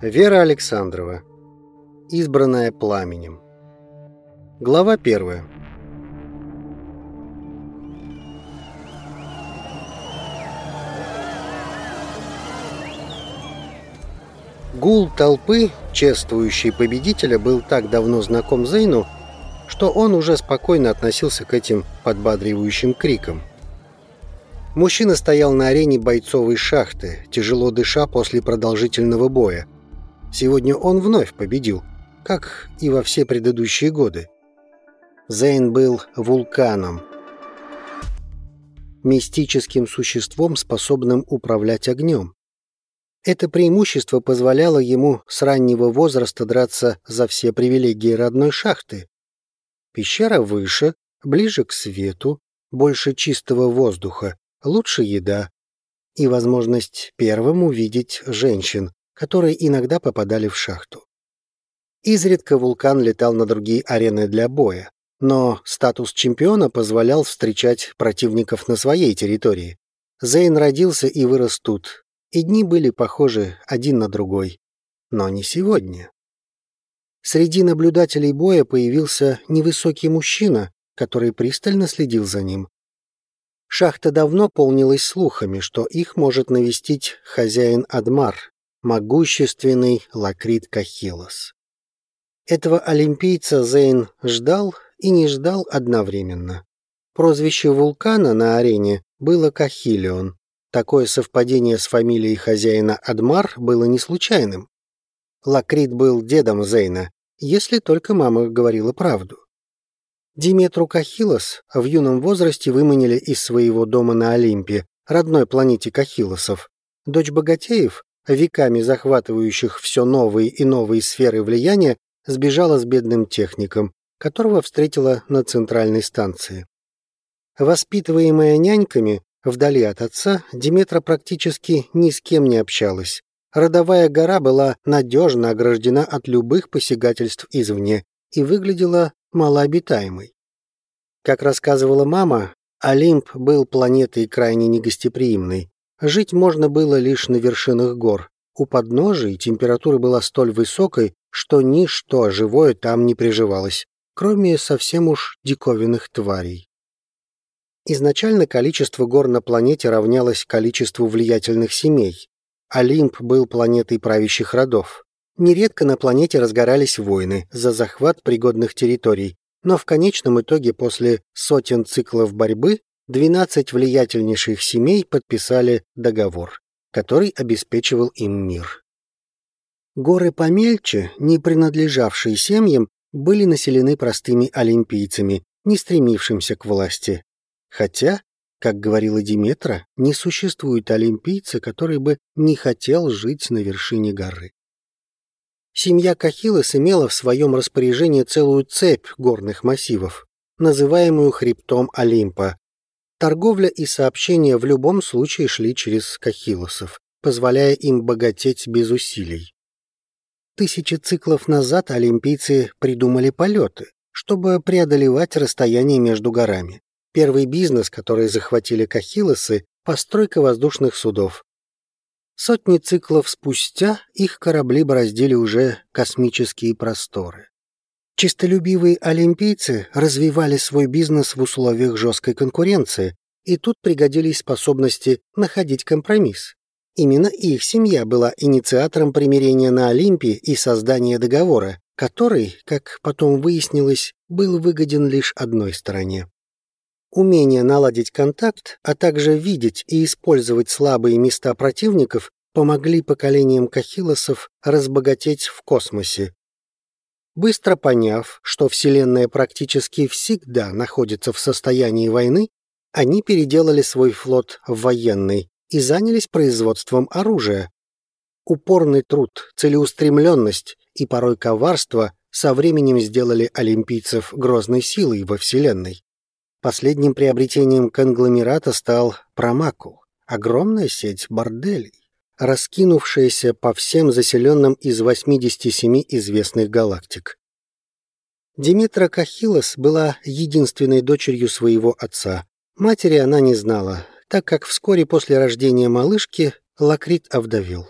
Вера Александрова. Избранная пламенем. Глава первая. Гул толпы, чествующей победителя, был так давно знаком Зейну, что он уже спокойно относился к этим подбадривающим крикам. Мужчина стоял на арене бойцовой шахты, тяжело дыша после продолжительного боя. Сегодня он вновь победил, как и во все предыдущие годы. Зейн был вулканом, мистическим существом, способным управлять огнем. Это преимущество позволяло ему с раннего возраста драться за все привилегии родной шахты. Пещера выше, ближе к свету, больше чистого воздуха, лучше еда и возможность первым увидеть женщин, которые иногда попадали в шахту. Изредка вулкан летал на другие арены для боя, но статус чемпиона позволял встречать противников на своей территории. Зейн родился и вырос тут, и дни были похожи один на другой. Но не сегодня. Среди наблюдателей боя появился невысокий мужчина, который пристально следил за ним. Шахта давно полнилась слухами, что их может навестить хозяин Адмар, могущественный Лакрит Кахилос. Этого олимпийца Зейн ждал и не ждал одновременно. Прозвище вулкана на арене было Кахилион. Такое совпадение с фамилией хозяина Адмар было не случайным. Лакрит был дедом Зейна, если только мама говорила правду. Диметру Кахилос в юном возрасте выманили из своего дома на Олимпе, родной планете Кахилосов. Дочь богатеев, веками захватывающих все новые и новые сферы влияния, сбежала с бедным техником, которого встретила на центральной станции. Воспитываемая няньками, вдали от отца, Диметра практически ни с кем не общалась. Родовая гора была надежно ограждена от любых посягательств извне и выглядела малообитаемой. Как рассказывала мама, Олимп был планетой крайне негостеприимной. Жить можно было лишь на вершинах гор. У подножий температура была столь высокой, что ничто живое там не приживалось, кроме совсем уж диковинных тварей. Изначально количество гор на планете равнялось количеству влиятельных семей. Олимп был планетой правящих родов. Нередко на планете разгорались войны за захват пригодных территорий, но в конечном итоге после сотен циклов борьбы 12 влиятельнейших семей подписали договор, который обеспечивал им мир. Горы помельче, не принадлежавшие семьям, были населены простыми олимпийцами, не стремившимся к власти. Хотя, как говорила Диметра, не существует олимпийца, который бы не хотел жить на вершине горы. Семья Кахилос имела в своем распоряжении целую цепь горных массивов, называемую хребтом Олимпа. Торговля и сообщения в любом случае шли через Кахилосов, позволяя им богатеть без усилий. Тысячи циклов назад олимпийцы придумали полеты, чтобы преодолевать расстояние между горами. Первый бизнес, который захватили Кахилосы — постройка воздушных судов. Сотни циклов спустя их корабли бороздили уже космические просторы. Чистолюбивые олимпийцы развивали свой бизнес в условиях жесткой конкуренции, и тут пригодились способности находить компромисс. Именно их семья была инициатором примирения на Олимпе и создания договора, который, как потом выяснилось, был выгоден лишь одной стороне. Умение наладить контакт, а также видеть и использовать слабые места противников помогли поколениям кахилосов разбогатеть в космосе. Быстро поняв, что Вселенная практически всегда находится в состоянии войны, они переделали свой флот в военный и занялись производством оружия. Упорный труд, целеустремленность и порой коварство со временем сделали олимпийцев грозной силой во Вселенной. Последним приобретением конгломерата стал Промакул, огромная сеть борделей, раскинувшаяся по всем заселенным из 87 известных галактик. Диметра Кахилос была единственной дочерью своего отца. Матери она не знала, так как вскоре после рождения малышки Лакрит овдовел.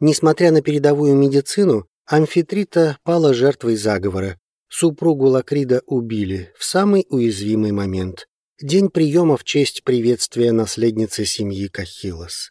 Несмотря на передовую медицину, Амфитрита пала жертвой заговора. Супругу Лакрида убили в самый уязвимый момент. День приема в честь приветствия наследницы семьи Кахилос.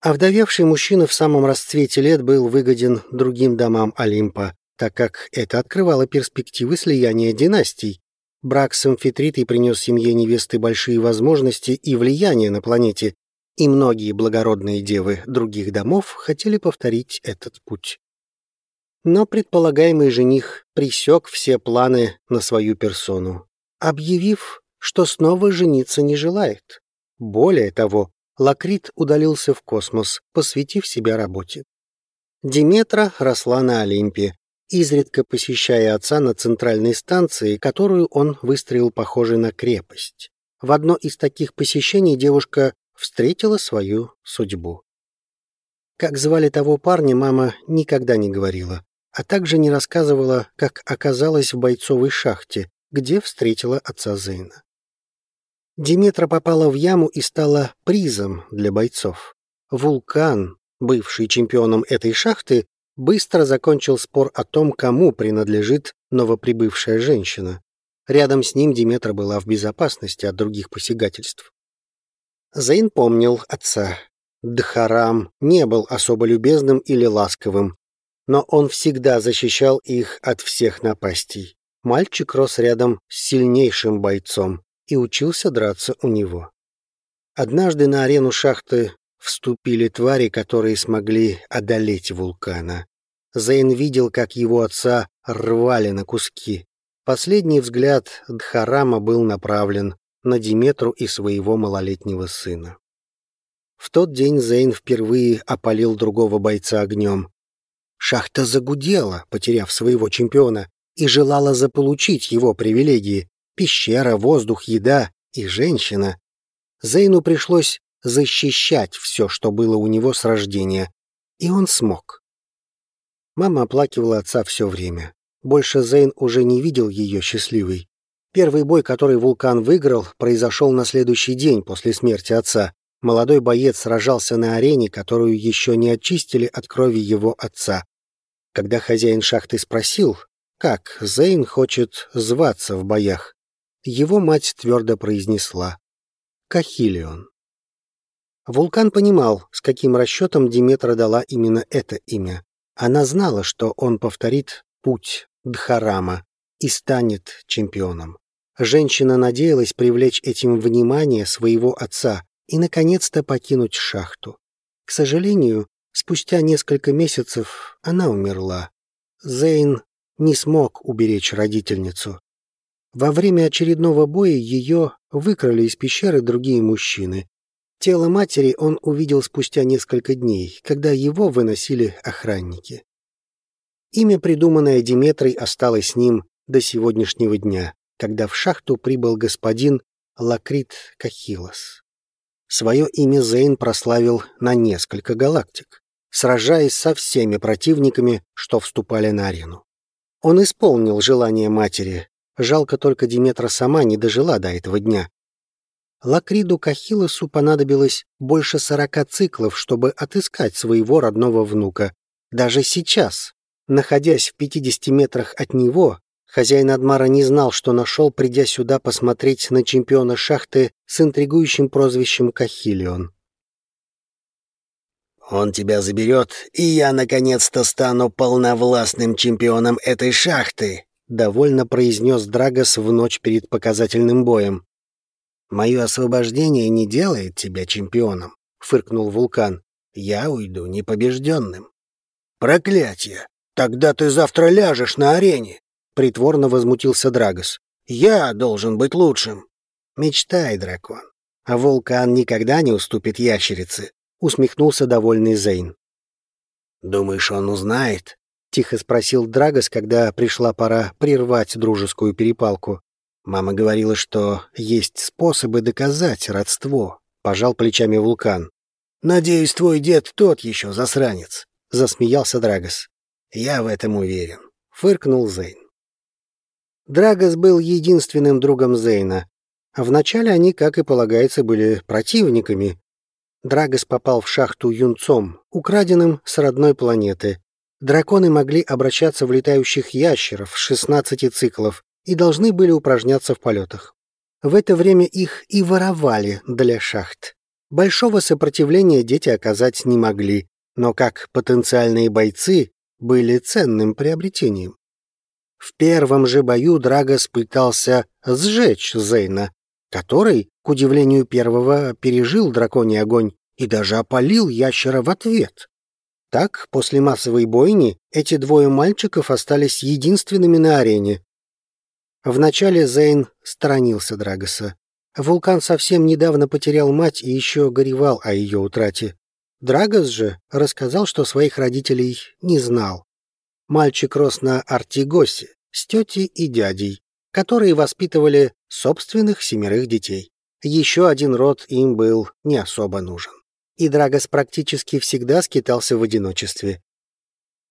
Овдовевший мужчина в самом расцвете лет был выгоден другим домам Олимпа, так как это открывало перспективы слияния династий. Брак с амфитритой принес семье невесты большие возможности и влияние на планете, и многие благородные девы других домов хотели повторить этот путь. Но предполагаемый жених пресек все планы на свою персону, объявив, что снова жениться не желает. Более того, Лакрит удалился в космос, посвятив себя работе. Диметра росла на Олимпе, изредка посещая отца на центральной станции, которую он выстроил похожей на крепость. В одно из таких посещений девушка встретила свою судьбу. Как звали того парня, мама никогда не говорила, а также не рассказывала, как оказалась в бойцовой шахте, где встретила отца Зейна. Диметра попала в яму и стала призом для бойцов. Вулкан, бывший чемпионом этой шахты, быстро закончил спор о том, кому принадлежит новоприбывшая женщина. Рядом с ним Диметра была в безопасности от других посягательств. Зейн помнил отца. Дхарам не был особо любезным или ласковым, но он всегда защищал их от всех напастей. Мальчик рос рядом с сильнейшим бойцом, и учился драться у него. Однажды на арену шахты вступили твари, которые смогли одолеть вулкана. Зейн видел, как его отца рвали на куски. Последний взгляд Дхарама был направлен на Диметру и своего малолетнего сына. В тот день Зейн впервые опалил другого бойца огнем. Шахта загудела, потеряв своего чемпиона, и желала заполучить его привилегии, пещера, воздух, еда и женщина. Зейну пришлось защищать все, что было у него с рождения, и он смог. Мама оплакивала отца все время. Больше Зейн уже не видел ее счастливой. Первый бой, который вулкан выиграл, произошел на следующий день после смерти отца. Молодой боец сражался на арене, которую еще не очистили от крови его отца. Когда хозяин шахты спросил, как Зейн хочет зваться в боях, его мать твердо произнесла «Кахилион». Вулкан понимал, с каким расчетом Диметра дала именно это имя. Она знала, что он повторит путь Дхарама и станет чемпионом. Женщина надеялась привлечь этим внимание своего отца и, наконец-то, покинуть шахту. К сожалению, спустя несколько месяцев она умерла. Зейн не смог уберечь родительницу. Во время очередного боя ее выкрали из пещеры другие мужчины. Тело матери он увидел спустя несколько дней, когда его выносили охранники. Имя, придуманное Диметрой, осталось с ним до сегодняшнего дня, когда в шахту прибыл господин Лакрит Кахилос. Свое имя Зейн прославил на несколько галактик, сражаясь со всеми противниками, что вступали на арену. Он исполнил желание матери, Жалко только Диметра сама не дожила до этого дня. Лакриду Кахилосу понадобилось больше сорока циклов, чтобы отыскать своего родного внука. Даже сейчас, находясь в 50 метрах от него, хозяин Адмара не знал, что нашел, придя сюда посмотреть на чемпиона шахты с интригующим прозвищем Кахилион. «Он тебя заберет, и я наконец-то стану полновластным чемпионом этой шахты», — довольно произнес Драгос в ночь перед показательным боем. «Мое освобождение не делает тебя чемпионом», — фыркнул Вулкан. «Я уйду непобежденным». «Проклятие! Тогда ты завтра ляжешь на арене!» — притворно возмутился Драгос. «Я должен быть лучшим!» «Мечтай, дракон. А вулкан никогда не уступит ящерице», — усмехнулся довольный Зейн. «Думаешь, он узнает?» — тихо спросил Драгос, когда пришла пора прервать дружескую перепалку. «Мама говорила, что есть способы доказать родство», — пожал плечами вулкан. «Надеюсь, твой дед тот еще засранец», — засмеялся Драгос. «Я в этом уверен», — фыркнул Зейн. Драгос был единственным другом Зейна. Вначале они, как и полагается, были противниками. Драгос попал в шахту юнцом, украденным с родной планеты. Драконы могли обращаться в летающих ящеров 16 циклов и должны были упражняться в полетах. В это время их и воровали для шахт. Большого сопротивления дети оказать не могли, но как потенциальные бойцы были ценным приобретением. В первом же бою Драгос пытался сжечь Зейна, который, к удивлению первого, пережил драконий огонь и даже опалил ящера в ответ. Так, после массовой бойни, эти двое мальчиков остались единственными на арене. Вначале Зейн сторонился Драгоса. Вулкан совсем недавно потерял мать и еще горевал о ее утрате. Драгос же рассказал, что своих родителей не знал. Мальчик рос на Артигосе с тетей и дядей, которые воспитывали собственных семерых детей. Еще один род им был не особо нужен. И Драгос практически всегда скитался в одиночестве.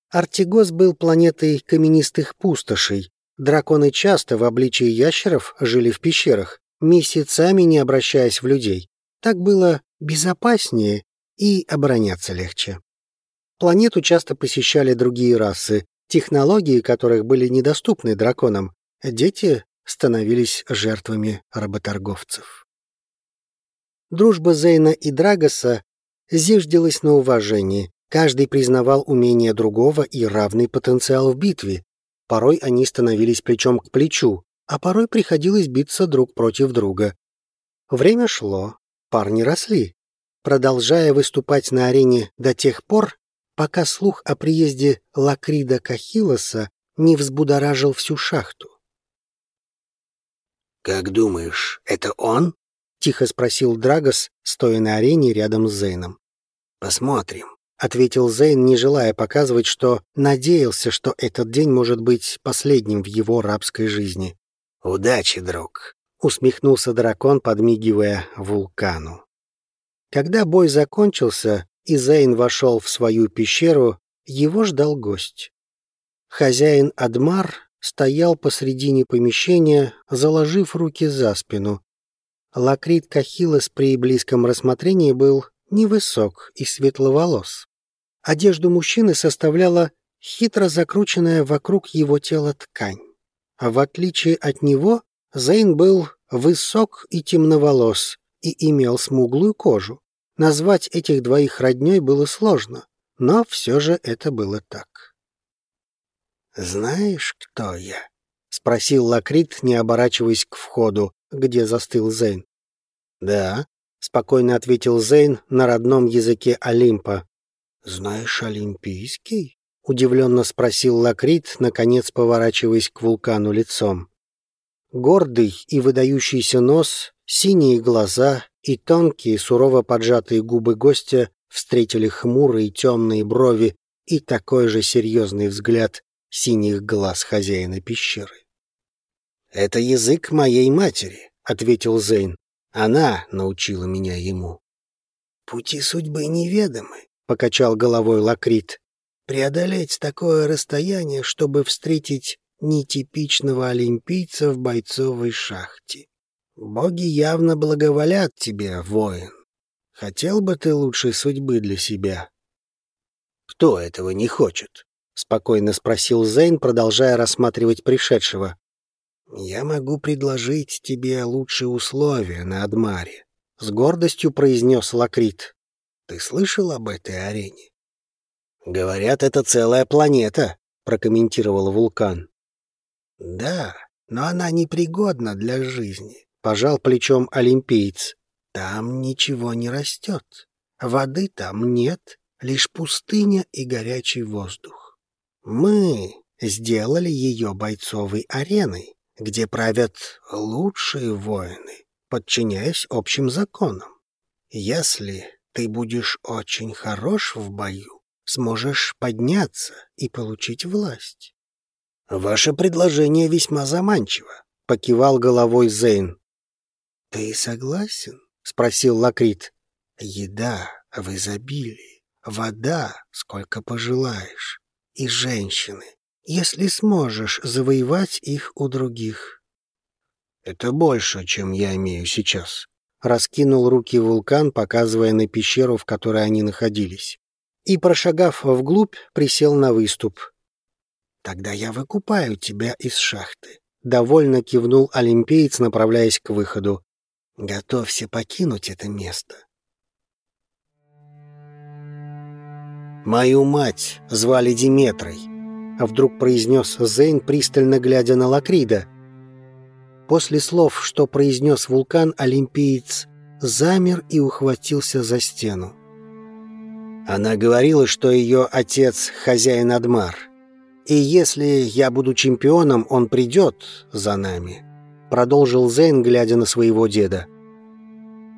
Артигос был планетой каменистых пустошей. Драконы часто в обличии ящеров жили в пещерах, месяцами не обращаясь в людей. Так было безопаснее и обороняться легче. Планету часто посещали другие расы, технологии которых были недоступны драконам. Дети становились жертвами работорговцев. Дружба Зейна и Драгоса зиждилась на уважении. Каждый признавал умение другого и равный потенциал в битве. Порой они становились плечом к плечу, а порой приходилось биться друг против друга. Время шло, парни росли, продолжая выступать на арене до тех пор, пока слух о приезде Лакрида Кахилоса не взбудоражил всю шахту. «Как думаешь, это он?» — тихо спросил Драгос, стоя на арене рядом с Зейном. «Посмотрим», — ответил Зейн, не желая показывать, что надеялся, что этот день может быть последним в его рабской жизни. «Удачи, друг», — усмехнулся дракон, подмигивая вулкану. Когда бой закончился, и Зейн вошел в свою пещеру, его ждал гость. Хозяин Адмар стоял посредине помещения, заложив руки за спину. Лакрит Кахилос при близком рассмотрении был невысок и светловолос. Одежду мужчины составляла хитро закрученная вокруг его тела ткань. А в отличие от него, Зейн был высок и темноволос и имел смуглую кожу. Назвать этих двоих роднёй было сложно, но все же это было так. «Знаешь, кто я?» — спросил Лакрит, не оборачиваясь к входу, где застыл Зейн. «Да», — спокойно ответил Зейн на родном языке Олимпа. «Знаешь олимпийский?» — удивленно спросил Лакрит, наконец поворачиваясь к вулкану лицом. Гордый и выдающийся нос, синие глаза и тонкие, сурово поджатые губы гостя встретили хмурые темные брови и такой же серьезный взгляд синих глаз хозяина пещеры. «Это язык моей матери», — ответил Зейн. «Она научила меня ему». «Пути судьбы неведомы», — покачал головой Лакрит. «Преодолеть такое расстояние, чтобы встретить нетипичного олимпийца в бойцовой шахте. Боги явно благоволят тебе, воин. Хотел бы ты лучшей судьбы для себя?» «Кто этого не хочет?» — спокойно спросил Зейн, продолжая рассматривать пришедшего. «Я могу предложить тебе лучшие условия на Адмаре», — с гордостью произнес Лакрит. «Ты слышал об этой арене?» «Говорят, это целая планета», — прокомментировал вулкан. «Да, но она непригодна для жизни», — пожал плечом олимпиец. «Там ничего не растет. Воды там нет, лишь пустыня и горячий воздух. Мы сделали ее бойцовой ареной, где правят лучшие воины, подчиняясь общим законам. Если ты будешь очень хорош в бою, сможешь подняться и получить власть. Ваше предложение весьма заманчиво, покивал головой Зейн. Ты согласен? спросил Лакрит. Еда в изобилии, вода сколько пожелаешь и женщины, если сможешь завоевать их у других. Это больше, чем я имею сейчас, раскинул руки вулкан, показывая на пещеру, в которой они находились. И, прошагав вглубь, присел на выступ. «Тогда я выкупаю тебя из шахты», — довольно кивнул олимпиец, направляясь к выходу. «Готовься покинуть это место». «Мою мать звали Диметрой», — вдруг произнес Зейн, пристально глядя на Лакрида — После слов, что произнес вулкан, олимпиец замер и ухватился за стену. Она говорила, что ее отец — хозяин Адмар. И если я буду чемпионом, он придет за нами, — продолжил Зейн, глядя на своего деда.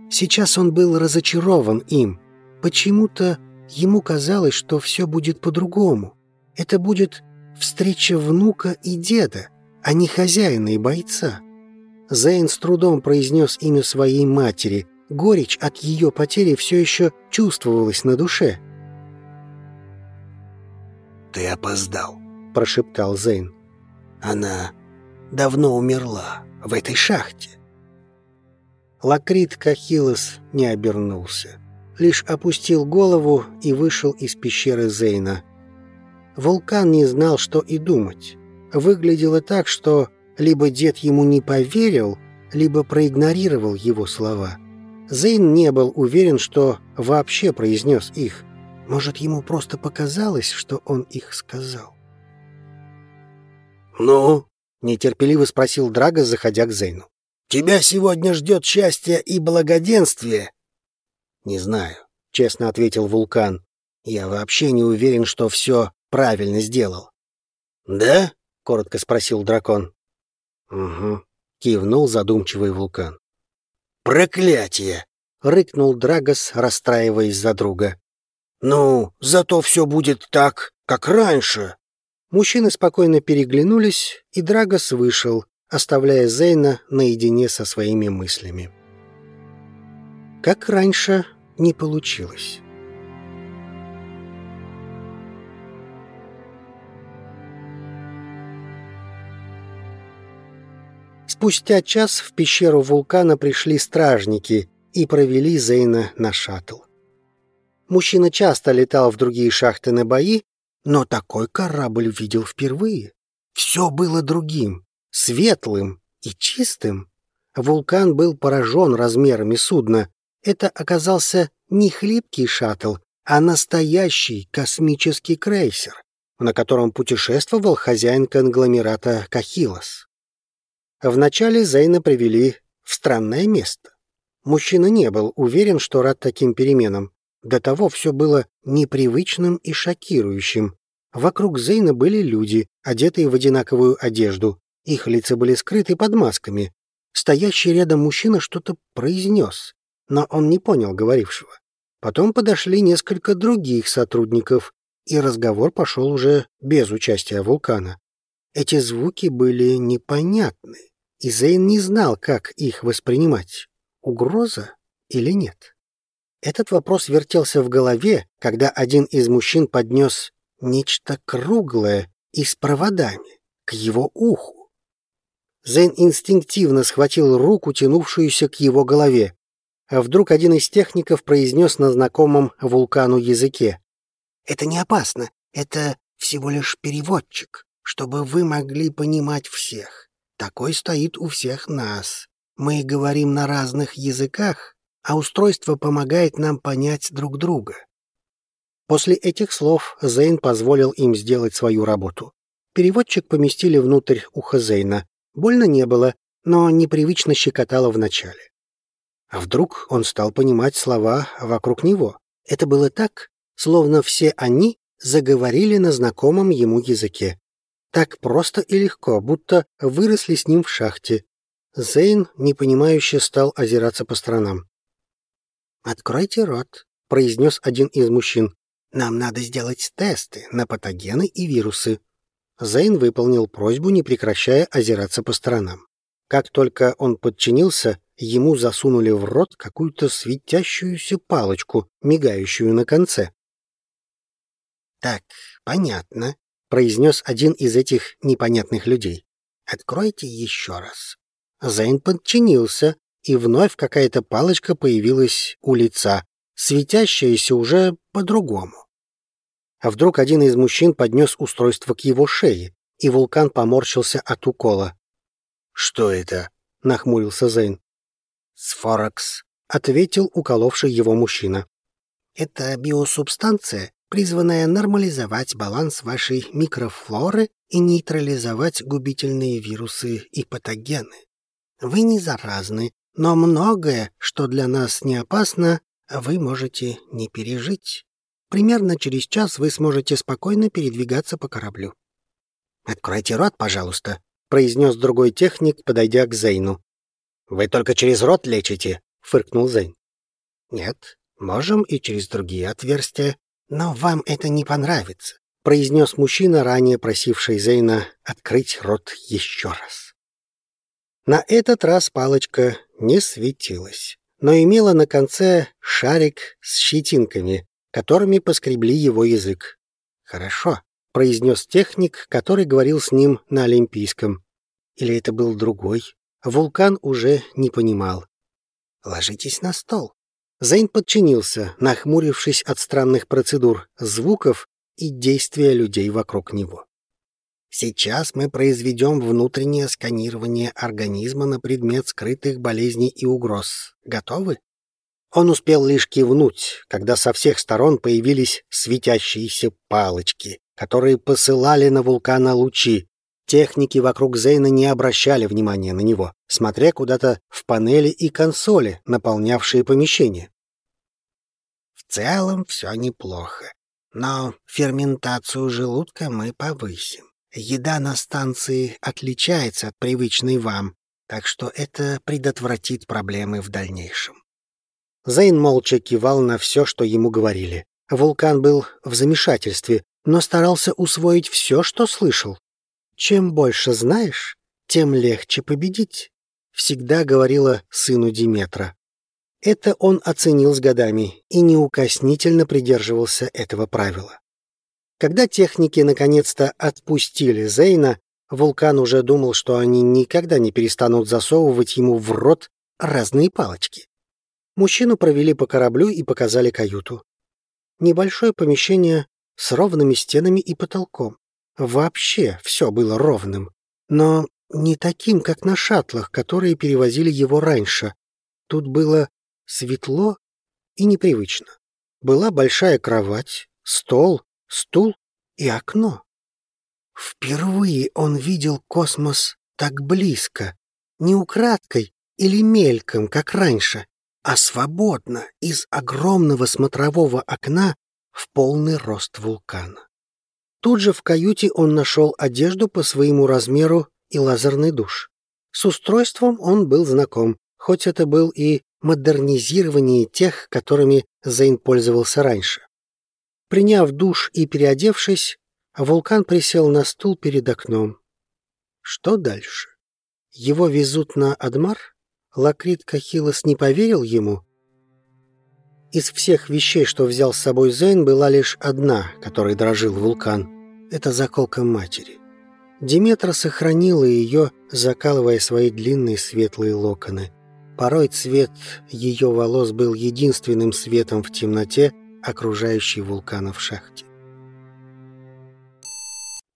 Сейчас он был разочарован им. Почему-то ему казалось, что все будет по-другому. Это будет встреча внука и деда, а не хозяина и бойца. Зейн с трудом произнес имя своей матери. Горечь от ее потери все еще чувствовалась на душе. «Ты опоздал», — прошептал Зейн. «Она давно умерла в этой шахте». Лакрит Кахилос не обернулся, лишь опустил голову и вышел из пещеры Зейна. Вулкан не знал, что и думать. Выглядело так, что либо дед ему не поверил, либо проигнорировал его слова. Зейн не был уверен, что вообще произнес их. Может, ему просто показалось, что он их сказал. «Ну?» — нетерпеливо спросил Драго, заходя к Зейну. «Тебя сегодня ждет счастье и благоденствие?» «Не знаю», — честно ответил Вулкан. «Я вообще не уверен, что все правильно сделал». «Да?» — коротко спросил дракон. «Угу», — кивнул задумчивый вулкан. «Проклятие!» — рыкнул Драгос, расстраиваясь за друга. «Ну, зато все будет так, как раньше». Мужчины спокойно переглянулись, и Драгос вышел, оставляя Зейна наедине со своими мыслями. Как раньше не получилось. Спустя час в пещеру вулкана пришли стражники и провели Зейна на шаттл. Мужчина часто летал в другие шахты на бои, но такой корабль видел впервые. Все было другим, светлым и чистым. Вулкан был поражен размерами судна. Это оказался не хлипкий шаттл, а настоящий космический крейсер, на котором путешествовал хозяин конгломерата Кахилос. Вначале Зейна привели в странное место. Мужчина не был уверен, что рад таким переменам. До того все было непривычным и шокирующим. Вокруг Зейна были люди, одетые в одинаковую одежду. Их лица были скрыты под масками. Стоящий рядом мужчина что-то произнес, но он не понял говорившего. Потом подошли несколько других сотрудников, и разговор пошел уже без участия вулкана. Эти звуки были непонятны и Зейн не знал, как их воспринимать — угроза или нет. Этот вопрос вертелся в голове, когда один из мужчин поднес нечто круглое и с проводами к его уху. Зейн инстинктивно схватил руку, тянувшуюся к его голове. А вдруг один из техников произнес на знакомом вулкану языке. «Это не опасно, это всего лишь переводчик, чтобы вы могли понимать всех. Такой стоит у всех нас. Мы говорим на разных языках, а устройство помогает нам понять друг друга. После этих слов Зейн позволил им сделать свою работу. Переводчик поместили внутрь уха Зейна. Больно не было, но непривычно щекотало вначале. А вдруг он стал понимать слова вокруг него. Это было так, словно все они заговорили на знакомом ему языке. Так просто и легко, будто выросли с ним в шахте. Зейн, непонимающе, стал озираться по сторонам. «Откройте рот», — произнес один из мужчин. «Нам надо сделать тесты на патогены и вирусы». Зейн выполнил просьбу, не прекращая озираться по сторонам. Как только он подчинился, ему засунули в рот какую-то светящуюся палочку, мигающую на конце. «Так, понятно», произнес один из этих непонятных людей. «Откройте еще раз». Зейн подчинился, и вновь какая-то палочка появилась у лица, светящаяся уже по-другому. А вдруг один из мужчин поднес устройство к его шее, и вулкан поморщился от укола. «Что это?» — нахмурился Зейн. «Сфоракс», — ответил уколовший его мужчина. «Это биосубстанция, призванная нормализовать баланс вашей микрофлоры и нейтрализовать губительные вирусы и патогены. Вы не заразны, но многое, что для нас не опасно, вы можете не пережить. Примерно через час вы сможете спокойно передвигаться по кораблю. «Откройте рот, пожалуйста», — произнес другой техник, подойдя к Зейну. «Вы только через рот лечите», — фыркнул Зейн. «Нет, можем и через другие отверстия, но вам это не понравится», — произнес мужчина, ранее просивший Зейна открыть рот еще раз. На этот раз палочка не светилась, но имела на конце шарик с щетинками, которыми поскребли его язык. «Хорошо», — произнес техник, который говорил с ним на Олимпийском. Или это был другой? Вулкан уже не понимал. «Ложитесь на стол». Зейн подчинился, нахмурившись от странных процедур, звуков и действия людей вокруг него. Сейчас мы произведем внутреннее сканирование организма на предмет скрытых болезней и угроз. Готовы? Он успел лишь кивнуть, когда со всех сторон появились светящиеся палочки, которые посылали на вулкана лучи. Техники вокруг Зейна не обращали внимания на него, смотря куда-то в панели и консоли, наполнявшие помещение. В целом все неплохо, но ферментацию желудка мы повысим. Еда на станции отличается от привычной вам, так что это предотвратит проблемы в дальнейшем. Зейн молча кивал на все, что ему говорили. Вулкан был в замешательстве, но старался усвоить все, что слышал. «Чем больше знаешь, тем легче победить», — всегда говорила сыну Диметра. Это он оценил с годами и неукоснительно придерживался этого правила. Когда техники наконец-то отпустили Зейна, Вулкан уже думал, что они никогда не перестанут засовывать ему в рот разные палочки. Мужчину провели по кораблю и показали каюту. Небольшое помещение с ровными стенами и потолком. Вообще все было ровным, но не таким, как на шаттлах, которые перевозили его раньше. Тут было светло и непривычно. Была большая кровать, стол, стул и окно. Впервые он видел космос так близко, не украдкой или мельком, как раньше, а свободно из огромного смотрового окна в полный рост вулкана. Тут же в каюте он нашел одежду по своему размеру и лазерный душ. С устройством он был знаком, хоть это был и модернизирование тех, которыми Зейн пользовался раньше. Приняв душ и переодевшись, вулкан присел на стул перед окном. Что дальше? Его везут на Адмар? Лакрит Кахилос не поверил ему? Из всех вещей, что взял с собой Зейн, была лишь одна, которой дрожил вулкан. Это заколка матери. Диметра сохранила ее, закалывая свои длинные светлые локоны. Порой цвет ее волос был единственным светом в темноте, окружающей вулкана в шахте.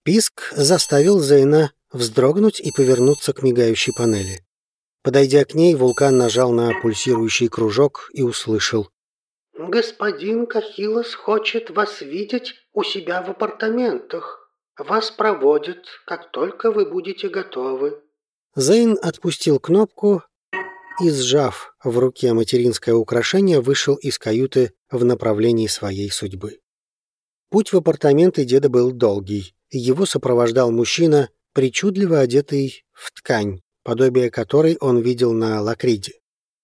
Писк заставил Зейна вздрогнуть и повернуться к мигающей панели. Подойдя к ней, вулкан нажал на пульсирующий кружок и услышал. «Господин Кахилос хочет вас видеть у себя в апартаментах. Вас проводят, как только вы будете готовы». Зейн отпустил кнопку, и, сжав в руке материнское украшение, вышел из каюты в направлении своей судьбы. Путь в апартаменты деда был долгий. Его сопровождал мужчина, причудливо одетый в ткань, подобие которой он видел на Лакриде.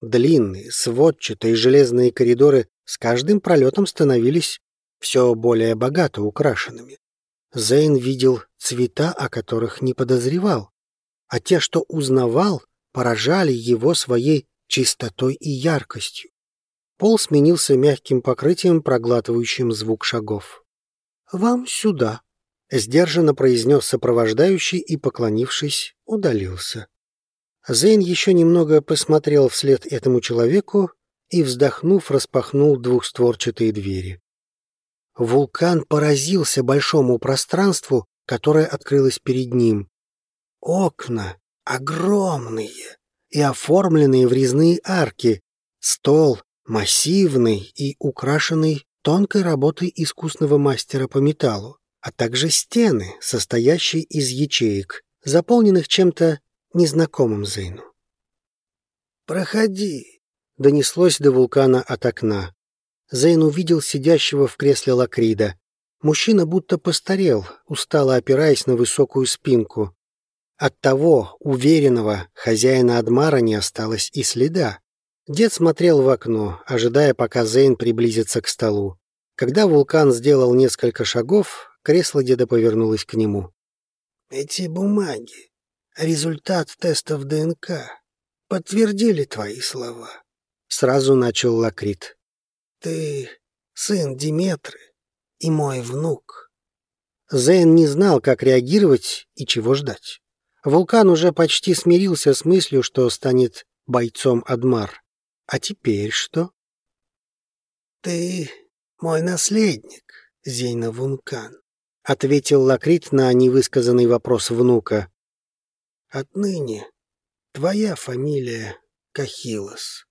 Длинные, сводчатые железные коридоры с каждым пролетом становились все более богато украшенными. Зейн видел цвета, о которых не подозревал, а те, что узнавал, поражали его своей чистотой и яркостью. Пол сменился мягким покрытием, проглатывающим звук шагов. «Вам сюда», — сдержанно произнес сопровождающий и, поклонившись, удалился. Зейн еще немного посмотрел вслед этому человеку и, вздохнув, распахнул двухстворчатые двери. Вулкан поразился большому пространству, которое открылось перед ним. Окна огромные и оформленные в резные арки, стол массивный и украшенный тонкой работой искусного мастера по металлу, а также стены, состоящие из ячеек, заполненных чем-то незнакомым Зейну. «Проходи», — донеслось до вулкана от окна. Зейн увидел сидящего в кресле Лакрида. Мужчина будто постарел, устало опираясь на высокую спинку. От того уверенного хозяина Адмара не осталось и следа. Дед смотрел в окно, ожидая, пока Зейн приблизится к столу. Когда вулкан сделал несколько шагов, кресло деда повернулось к нему. «Эти бумаги, результат тестов ДНК, подтвердили твои слова», — сразу начал Лакрит. «Ты сын Диметры и мой внук». Зейн не знал, как реагировать и чего ждать. Вулкан уже почти смирился с мыслью, что станет бойцом Адмар. А теперь что? «Ты мой наследник, Зейна Вулкан», — ответил Лакрит на невысказанный вопрос внука. «Отныне твоя фамилия Кахилос».